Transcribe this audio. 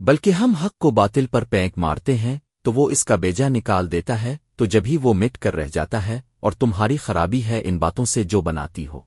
بلکہ ہم حق کو باطل پر پینک مارتے ہیں، تو وہ اس کا بیجا نکال دیتا ہے، تو جبھی وہ مٹ کر رہ جاتا ہے اور تمہاری خرابی ہے ان باتوں سے جو بناتی ہو۔